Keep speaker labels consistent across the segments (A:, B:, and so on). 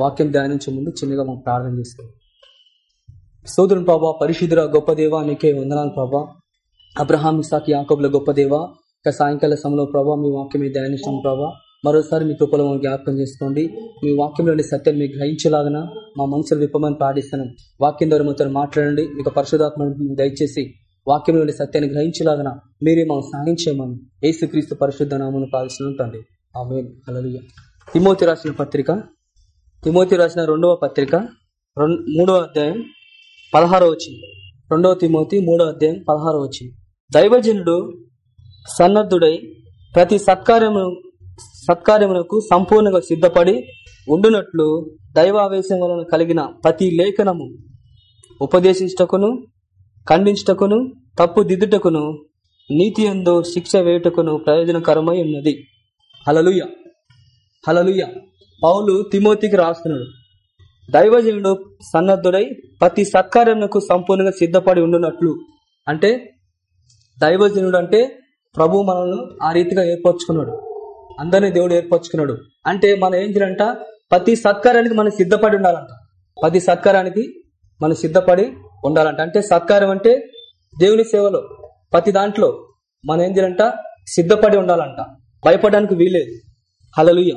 A: వాక్యం ధ్యానించే ముందు చిన్నగా మనం ప్రార్థన చేసుకోండి సోదరుని ప్రభా పరిశుద్ధుర గొప్ప దేవ నీకే వందనాలు ప్రభా. అబ్రహాం ఇసాక్ యాకబుల గొప్ప దేవ ఇక సాయంకాల సమయంలో ప్రభా మీ వాక్యమే ధ్యానిస్తాం ప్రభా. మరోసారి మీ కృపలో జ్ఞాపకం చేసుకోండి. మీ వాక్యంలోని సత్యం మీకు గ్రహించలాగన మా మనసులు విప్పమని ప్రార్థిస్తున్నాం. వాక్యం ద్వారా మాతో మాట్లాడండి. మీకు పరిశుధాత్మ దయచేసి వాక్యంలోని సత్యాన్ని గ్రహించలాగన మీరే మాకు సాయం చేయమని ఏసుక్రీస్తు పరిశుద్ధ నామను ప్రార్థిస్తున్నాం తండ్రి. ఆమె హల్లెలూయా. తిమోతి రాసిన పత్రిక తిమోతి రాసిన రెండవ పత్రిక మూడవ అధ్యాయం పదహారో వచ్చింది రెండవ తిమోతి మూడవ అధ్యాయం పదహారో వచ్చింది దైవజనుడు సన్నద్ధుడై ప్రతి సత్కార్యము సత్కార్యమునకు సంపూర్ణంగా సిద్ధపడి ఉండునట్లు దైవావేశం వలన కలిగిన ప్రతి లేఖనము ఉపదేశించటకును ఖండించుటకును తప్పు దిద్దుటకును నీతి ఎందు శిక్ష వేయుటకును ప్రయోజనకరమై ఉన్నది. హలలుయ హలలుయ పౌలు తిమోతికి రాస్తున్నాడు. దైవజనుడు సన్నద్ధుడై ప్రతి సత్కార్యమునకు సంపూర్ణంగా సిద్ధపడి ఉండునట్లు. అంటే దైవజనుడు అంటే ప్రభు మనల్ని ఆ రీతిగా ఏర్పరచుకున్నాడు. అందరినీ దేవుడు ఏర్పరచుకున్నాడు. అంటే మనం ఏం చేయాలంట ప్రతి సత్కారానికి మనం సిద్ధపడి ఉండాలంట. ప్రతి సత్కారానికి మనం సిద్ధపడి ఉండాలంట. అంటే సత్కారం అంటే దేవుని సేవలో ప్రతి దాంట్లో మనం ఏం చేయాలంట సిద్ధపడి ఉండాలంట. భయపడడానికి వీలేదు హలలుయ్య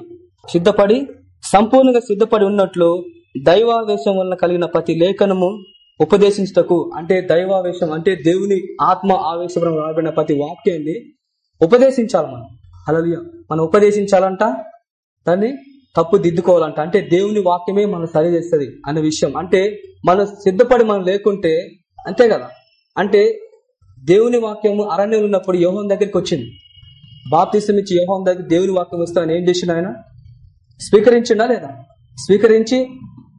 A: సిద్ధపడి సంపూర్ణంగా సిద్ధపడి ఉన్నట్లు దైవావేశం వలన కలిగిన ప్రతి లేఖనము ఉపదేశించటకు అంటే దైవావేశం అంటే దేవుని ఆత్మ ఆవేశం రాబడిన ప్రతి వాక్యాన్ని ఉపదేశించాలి మనం. హలలుయ మనం ఉపదేశించాలంట దాన్ని తప్పు దిద్దుకోవాలంట అంటే దేవుని వాక్యమే మనం సరి చేస్తుంది అనే విషయం. అంటే మనం సిద్ధపడి మనం లేకుంటే అంతే కదా? అంటే దేవుని వాక్యము అరణ్యం ఉన్నప్పుడు యోహం దగ్గరికి వచ్చింది. బాప్తిసం ఇచ్చి యోహం దగ్గర దేవుని వాక్యం వస్తే ఏం చేసిండు ఆయన? స్వీకరించిండా లేదా? స్వీకరించి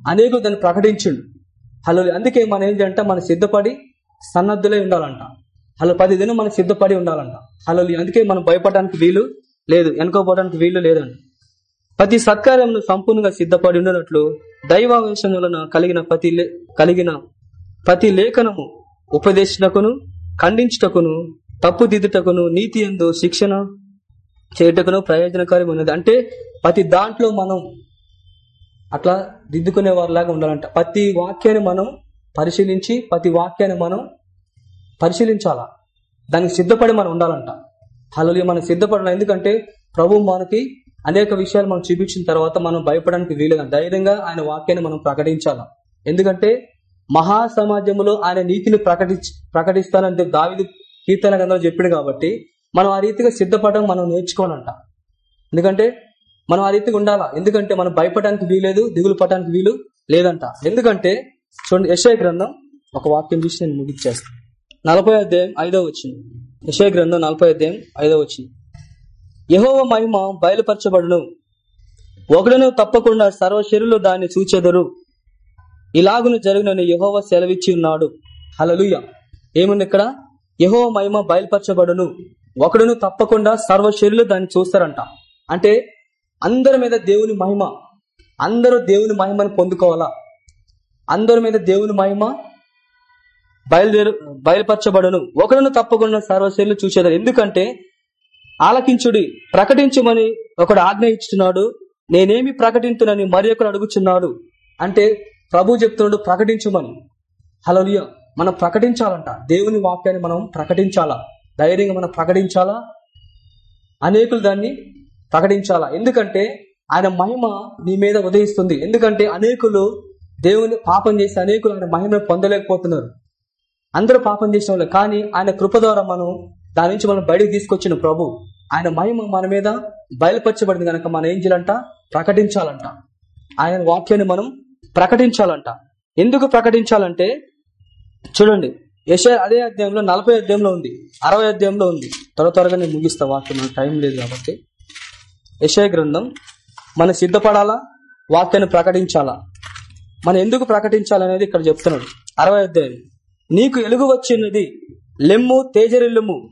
A: అనేకులు దాన్ని ప్రకటించిండు. హలో అందుకే మనం ఏంటంటే మనం సిద్ధపడి సన్నద్ధులై ఉండాలంట. హలో పది దినం మనం సిద్ధపడి ఉండాలంట. హలో అందుకే మనం భయపడడానికి వీలు లేదు వెనుకోపోవడానికి వీలు లేదండి. ప్రతి సత్కార్యంలో సంపూర్ణంగా సిద్ధపడి ఉండనట్లు దైవావేశం వలన కలిగిన ప్రతి కలిగిన ప్రతి లేఖనము ఉపదేశకును ఖండించుటకును తప్పు దిద్దుటకును నీతి ఎందు శిక్షణ చేయుటకును ప్రయోజనకారం ఉన్నది. అంటే ప్రతి దాంట్లో మనం అట్లా దిద్దుకునే వారిలాగా ఉండాలంట. ప్రతి వాక్యాన్ని మనం పరిశీలించి ప్రతి వాక్యాన్ని మనం పరిశీలించాలా? దానికి సిద్ధపడి మనం ఉండాలంట. హలో మనం సిద్ధపడాలి? ఎందుకంటే ప్రభు మనకి అనేక విషయాలు మనం చూపించిన తర్వాత మనం భయపడడానికి వీలుగా ధైర్యంగా ఆయన వాక్యాన్ని మనం ప్రకటించాలా? ఎందుకంటే మహా సమాజంలో ఆయన నీతిని ప్రకటి ప్రకటిస్తానంటే దావిది కీర్తన గంధంలో చెప్పాడు కాబట్టి మనం ఆ రీతిగా సిద్ధపడడం మనం నేర్చుకోవాలంట. ఎందుకంటే మనం ఆ రీతిగా ఉండాలా? ఎందుకంటే మనం భయపడడానికి వీలేదు దిగులు పడడానికి వీలు లేదంట. ఎందుకంటే చూడండి యశయ గ్రంథం ఒక వాక్యం చూసి నేను ముగించేస్తాను నలభై అధ్యాయం ఐదో వచ్చింది యశయ గ్రంథం నలభై అధ్యాయం ఐదో వచ్చింది యహోవ మహిమ బయలుపరచబడును. ఒకడును తప్పకుండా సర్వశరులు దాన్ని చూచెదరు. ఇలాగును జరుగునని యహోవ సెలవిచ్చి ఉన్నాడు. హలలుయ ఏముంది ఇక్కడ? యహోవ మహిమ బయలుపరచబడును. ఒకడును తప్పకుండా సర్వశరీరులు దాన్ని చూస్తారంట. అంటే అందరి మీద దేవుని మహిమ అందరూ దేవుని మహిమను పొందుకోవాలా? అందరి మీద దేవుని మహిమ బయలుదేరు బయలుపరచబడను. ఒకడును తప్పకుండా సర్వశైలు చూసేదారు ఎందుకంటే ఆలకించుడి ప్రకటించమని ఒకడు ఆజ్ఞ ఇస్తున్నాడు నేనేమి ప్రకటించునని మరి ఒకడు అడుగుచున్నాడు. అంటే ప్రభు చెప్తున్నాడు ప్రకటించమని. హలోలియ మనం ప్రకటించాలంట. దేవుని వాక్యాన్ని మనం ప్రకటించాలా? ధైర్యంగా మనం ప్రకటించాలా? అనేకులు దాన్ని ప్రకటించాలా? ఎందుకంటే ఆయన మహిమ నీ మీద ఉదయిస్తుంది. ఎందుకంటే అనేకులు దేవుని పాపం చేసి అనేకులు ఆయన మహిమను పొందలేకపోతున్నారు. అందరూ పాపం చేసిన వాళ్ళు. కానీ ఆయన కృప ద్వారా మనం దాని నుంచి మనం బయటకు తీసుకొచ్చిన ప్రభు. ఆయన మహిమ మన మీద బయలుపరచబడింది కనుక మనం ఏం చేయాలంట? ప్రకటించాలంట. ఆయన వాక్యాన్ని మనం ప్రకటించాలంట. ఎందుకు ప్రకటించాలంటే చూడండి. యశ అదే అధ్యాయంలో నలభై అధ్యాయంలో ఉంది. అరవై అధ్యాయంలో ఉంది. త్వర త్వరగా నేను ముగిస్తా వాక్యం నాకు టైం లేదు కాబట్టి. యశయ గ్రంథం మనం సిద్ధపడాలా? వాక్యాన్ని ప్రకటించాలా? మనం ఎందుకు ప్రకటించాలనేది ఇక్కడ చెప్తున్నాడు. అరవై అధ్యాయం. నీకు ఎలుగు వచ్చినది లెమ్ము తేజరిల్లుము.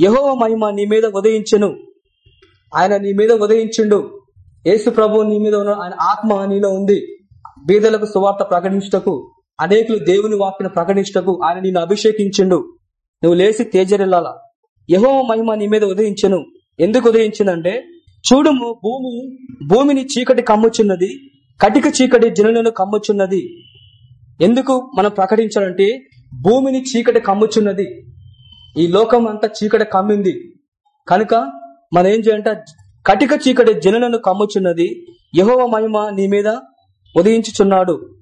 A: యహోవ మహిమ నీ మీద ఉదయించెను. ఆయన నీ మీద ఉదయించిండు. యేసు ప్రభు నీ మీద ఉన్న ఆయన ఆత్మ నీలో ఉంది. బీదలకు సువార్త ప్రకటించుటకు. అనేకులు దేవుని వాక్యను ప్రకటించుటకు ఆయన నిన్ను అభిషేకించిండు. నువ్వు లేచి తేజరిల్లాలా? యహోవ మహిమ నీ మీద ఉదయించను. ఎందుకు ఉదయించిందంటే చూడుము భూమి భూమిని చీకటి కమ్ముచున్నది కటిక చీకటి జనులను కమ్ముచున్నది. ఎందుకు మనం ప్రకటించాలంటే భూమిని చీకటి కమ్ముచున్నది. ఈ లోకం అంతా చీకటి కమ్మింది. కనుక మనం ఏం చేయాలంటే కటిక చీకటి జనులను కమ్ముచున్నది యహోవ మహిమ నీ మీద ఉదయించుచున్నాడు.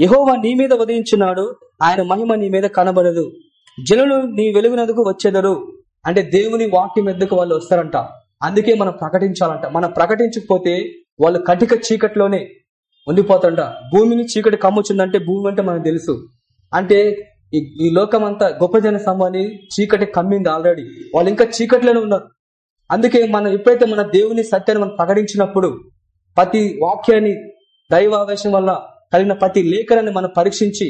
A: యహోవా నీ మీద ఉదయించున్నాడు ఆయన మహిమ నీ మీద కనబడదు. జనులు నీ వెలుగునందుకు వచ్చేదరు అంటే దేవుని వాక్యం ఎందుకు వాళ్ళు వస్తారంట? అందుకే మనం ప్రకటించాలంట. మనం ప్రకటించకపోతే వాళ్ళు కటిక చీకట్లోనే ఉండిపోతారంట. భూమిని చీకటి కమ్ముచుందంటే భూమి అంటే మనకు తెలుసు. అంటే ఈ- ఈ లోకం అంతా గొప్ప జన సంబంధి చీకటి కమ్మింది ఆల్రెడీ వాళ్ళు ఇంకా చీకట్లోనే ఉన్నారు. అందుకే మనం ఎప్పుడైతే మన దేవుని సత్యాన్ని మనం ప్రకటించినప్పుడు ప్రతి వాక్యాన్ని దైవావేశం వల్ల కలిగిన ప్రతి లేఖనాన్ని మనం పరీక్షించి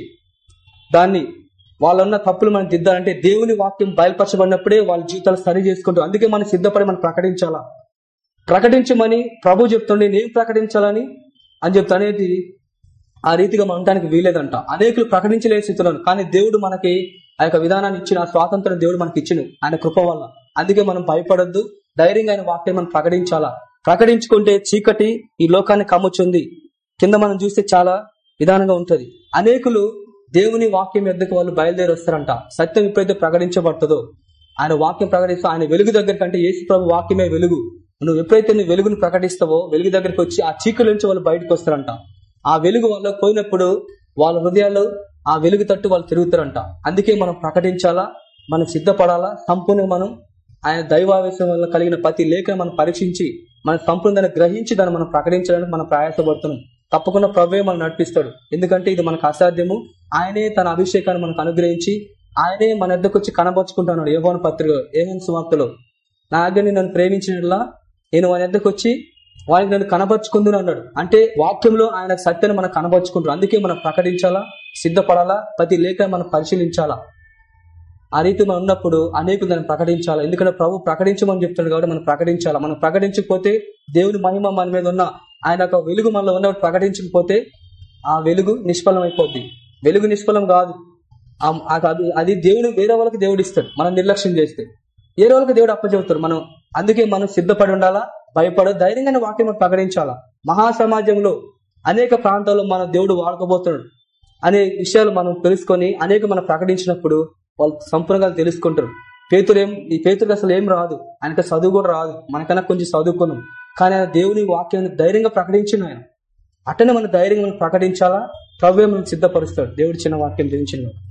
A: దాన్ని వాళ్ళున్న తప్పులు మనం దిద్దాలంటే దేవుని వాక్యం బయలుపరచబడినప్పుడే వాళ్ళ జీవితాలు సరి చేసుకుంటారు అందుకే మనం సిద్ధపడి మనం ప్రకటించాలా? ప్రకటించమని ప్రభు చెప్తుండే నేను ప్రకటించాలని అని చెప్తా అనేది ఆ రీతిగా మనం ఉండడానికి వీలేదంట అనేకులు ప్రకటించలే స్థితులను కానీ దేవుడు మనకి ఆ యొక్క విధానాన్ని ఇచ్చిన ఆ స్వాతంత్రం దేవుడు మనకి ఇచ్చిన ఆయన కృప వల్ల. అందుకే మనం భయపడద్దు. ధైర్యంగా ఆయన వాక్యం మనం ప్రకటించాలా? ప్రకటించుకుంటే చీకటి ఈ లోకాన్ని కమ్ముచుంది. కింద మనం చూస్తే చాలా విధానంగా ఉంటుంది. అనేకులు దేవుని వాక్యం ఎద్దకు వాళ్ళు బయలుదేరి వస్తారంట. సత్యం ఎప్పుడైతే ప్రకటించబడుతుందో ఆయన వాక్యం ప్రకటిస్తూ ఆయన వెలుగు దగ్గర కంటే యేసు ప్రభు వాక్యమే వెలుగు. నువ్వు ఎప్పుడైతే నువ్వు వెలుగును ప్రకటిస్తావో వెలుగు దగ్గరికి వచ్చి ఆ చీకటి నుంచి వాళ్ళు బయటకు వస్తారంట. ఆ వెలుగు వాళ్ళు పోయినప్పుడు వాళ్ళ హృదయాలు ఆ వెలుగు తట్టు వాళ్ళు తిరుగుతారంట. అందుకే మనం ప్రకటించాలా మనం సిద్ధపడాలా సంపూర్ణ మనం ఆయన దైవావేశం వల్ల కలిగిన ప్రతి లేఖను మనం పరీక్షించి మన సంపూర్ణ గ్రహించి దాన్ని మనం ప్రకటించడానికి మనం ప్రయాసపడుతున్నాం. తప్పకుండా ప్రభే మనం నడిపిస్తాడు. ఎందుకంటే ఇది మనకు అసాధ్యము. ఆయనే తన అభిషేకాన్ని మనకు అనుగ్రహించి ఆయనే మన ఎద్దకు వచ్చి కనబరుచుకుంటున్నాడు. యోగోని పత్రిక ఏమని సువార్తలో. నా ఆజ్ఞని నన్ను ప్రేమించినట్లా నేను వాని ఎద్దకు వచ్చి వారికి నన్ను కనబరుచుకుందును అన్నాడు. అంటే వాక్యంలో ఆయన సత్యాన్ని మనం కనబరుచుకుంటారు అందుకే మనం ప్రకటించాలా సిద్ధపడాలా ప్రతి లేఖ మనం పరిశీలించాలా. ఆ రీతి మనం ఉన్నప్పుడు అనేకులు దాన్ని ప్రకటించాలా. ఎందుకంటే ప్రభు ప్రకటించమని చెప్తున్నాడు కాబట్టి మనం ప్రకటించాలా. మనం ప్రకటించకపోతే దేవుని మహిమ మన మీద ఉన్న ఆయన ఒక వెలుగు మనలో ఉన్నప్పుడు ప్రకటించకపోతే ఆ వెలుగు నిష్ఫలం అయిపోద్ది వెలుగు నిష్ఫలం కాదు. ఆ- అది- అది దేవుడు వేరే వాళ్ళకి దేవుడు ఇస్తాడు. మనం నిర్లక్ష్యం చేస్తే. వేరే వాళ్ళకి దేవుడు అప్పచెబుతాడు. మనం అందుకే మనం సిద్ధపడి ఉండాలా? భయపడ ధైర్యంగా వాక్యం ప్రకటించాలా? మహాసమాజంలో అనేక ప్రాంతాల్లో మన దేవుడు వాడుకోబోతున్నాడు అనే విషయాలు మనం తెలుసుకొని అనేక మనం ప్రకటించినప్పుడు వాళ్ళు సంపూర్ణంగా తెలుసుకుంటారు. పేతులేం ఈ పేతురికి అసలు ఏం రాదు. ఆయనకి చదువు కూడా రాదు. మనకన్నా కొంచెం చదువుకున్నాం. కానీ ఆయన దేవుని వాక్యాన్ని ధైర్యంగా ప్రకటించిన ఆయన. అట్టనే మన ధైర్యంగా మనం ప్రకటించాలా? ప్రవ్వే మనం సిద్ధపరుస్తాడు. దేవుడు చిన్న వాక్యం దించిన